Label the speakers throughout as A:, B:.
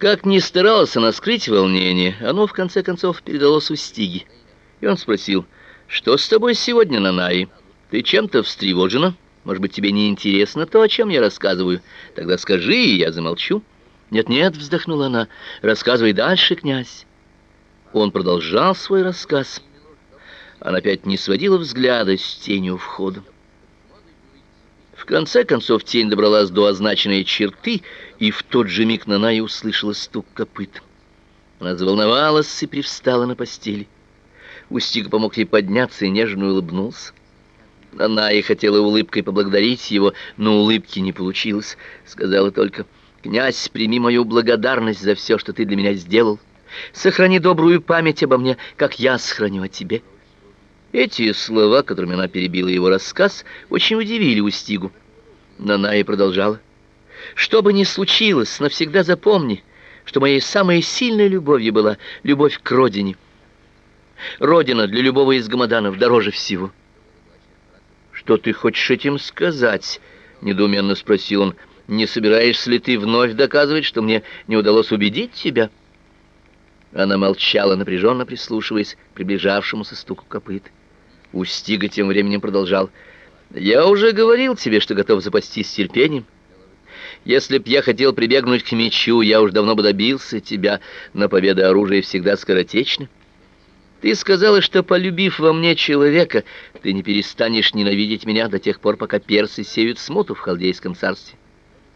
A: Как ни старалась она скрыть волнение, оно в конце концов передалось Устиге. И он спросил: "Что с тобой сегодня, Нанаи? Ты чем-то встревожена? Может быть, тебе не интересно то, о чем я рассказываю? Тогда скажи, и я замолчу". "Нет-нет", вздохнула она. "Рассказывай дальше, князь". Он продолжал свой рассказ. Она опять не сводила взгляда с тенью входа. Конце концов тень добралась до означенной черты, и в тот же миг Наная услышала стук копыт. Она заволновалась и привстала на постели. Устига помог ей подняться и нежно улыбнулся. Наная хотела улыбкой поблагодарить его, но улыбки не получилось. Сказала только: "Князь, прими мою благодарность за все, что ты для меня сделал. Сохрани добрую память обо мне, как я сохраню о тебе". Эти слова, которыми она перебила его рассказ, очень удивили Устигу. Наная продолжала: "Что бы ни случилось, навсегда запомни, что моей самой сильной любовью была любовь к родине. Родина для любого из гамаданов дороже всего". "Что ты хочешь этим сказать?" недоуменно спросил он. "Не собираешься ли ты вновь доказывать, что мне не удалось убедить тебя?" Она молчала, напряженно прислушиваясь к приближавшемуся стуку копыт. Устига тем временем продолжал: "Я уже говорил тебе, что готов запастись терпением. Если б я хотел прибегнуть к мечу, я уж давно бы добился тебя, но победа оружия всегда скоротечна. Ты сказала, что полюбив во мне человека, ты не перестанешь ненавидеть меня до тех пор, пока персы сеют смуту в халдейском царстве.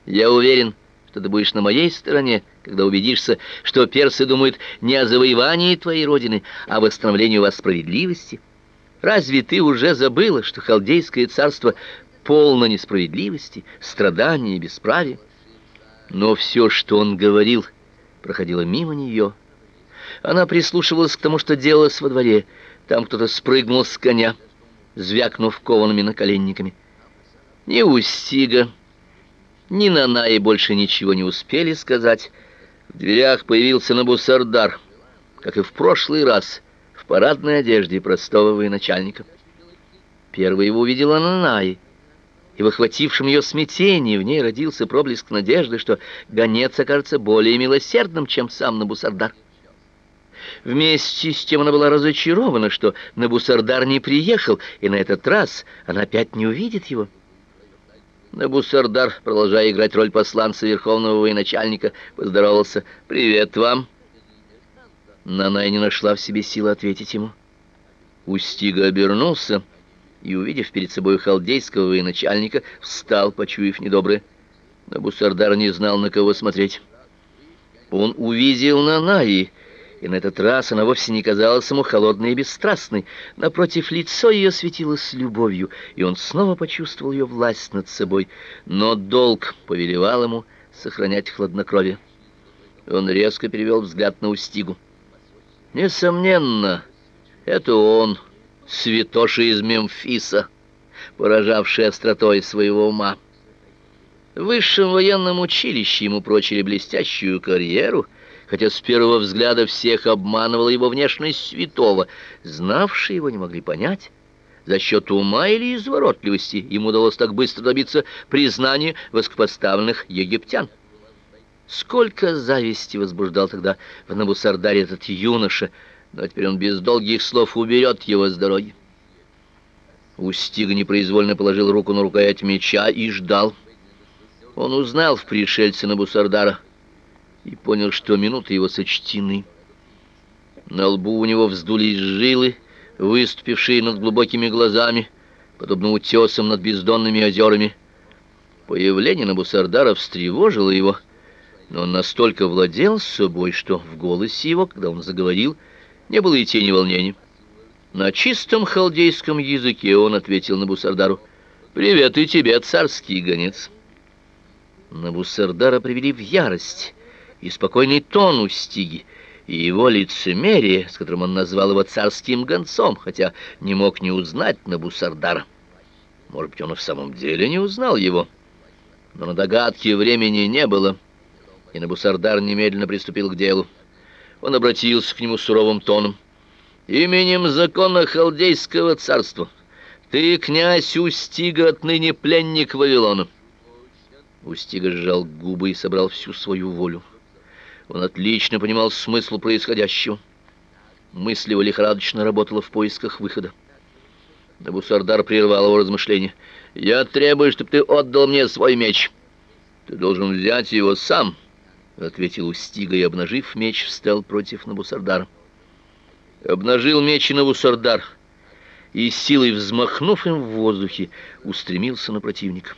A: Я уверен, что ты будешь на моей стороне, когда убедишься, что персы думают не о завоевании твоей родины, а о восстановлении у вас справедливости. Разве ты уже забыла, что халдейское царство полно несправедливости, страданий и бесправия? Но все, что он говорил, проходило мимо нее. Она прислушивалась к тому, что делалось во дворе. Там кто-то спрыгнул с коня, звякнув коваными наколенниками. Ни Устига, ни Нанаи больше ничего не успели сказать. В дверях появился Набусардар, как и в прошлый раз — в парадной одежде простого военачальника. Первой его увидела Нанай, и в охватившем ее смятении в ней родился проблеск надежды, что гонец окажется более милосердным, чем сам Набусардар. Вместе с тем она была разочарована, что Набусардар не приехал, и на этот раз она опять не увидит его. Набусардар, продолжая играть роль посланца верховного военачальника, поздоровался: "Привет вам". Нанай не нашла в себе силы ответить ему. Устига обернулся и, увидев перед собой халдейского военачальника, встал, почуяв недоброе. Но Бусардар не знал, на кого смотреть. Он увидел Нанаи, и на этот раз она вовсе не казалась ему холодной и бесстрастной. Напротив, лицо ее светилось любовью, и он снова почувствовал ее власть над собой, но долг повелевал ему сохранять хладнокровие. Он резко перевел взгляд на Устигу. Несомненно, это он, святоша из Мемфиса, поражавший остротой своего ума. В высшем военном училище ему прочили блестящую карьеру, хотя с первого взгляда всех обманывала его внешность святого. Знавшие его не могли понять, за счет ума или изворотливости ему удалось так быстро добиться признания высокопоставленных египтян. Сколько зависти возбуждал тогда в Набусардаре этот юноша, но теперь он без долгих слов уберет его с дороги. Устига непроизвольно положил руку на рукоять меча и ждал. Он узнал в пришельце Набусардара и понял, что минуты его сочтены. На лбу у него вздулись жилы, выступившие над глубокими глазами, подобно утесам над бездонными озерами. Появление Набусардара встревожило его, — но он настолько владел собой, что в голосе его, когда он заговорил, не было и тени волнения. На чистом халдейском языке он ответил Набусардару: "Привет и тебе, царский гонец". Набусардара привели в ярость, и спокойный тон у Стиги, и его лицемерие, с которым он назвал его царским гонцом, хотя не мог не узнать Набусардара. Может быть, он и в самом деле не узнал его. Но на догадки времени не было и Набусардар немедленно приступил к делу. Он обратился к нему суровым тоном. «Именем закона Халдейского царства ты, князь Устига, отныне пленник Вавилона». Устига сжал губы и собрал всю свою волю. Он отлично понимал смысл происходящего. Мысль его лихорадочно работала в поисках выхода. Набусардар прервал его размышления. «Я требую, чтобы ты отдал мне свой меч. Ты должен взять его сам», — ответил Устига и, обнажив меч, встал против Набусардара. Обнажил меч и Набусардар, и силой взмахнув им в воздухе, устремился на противника.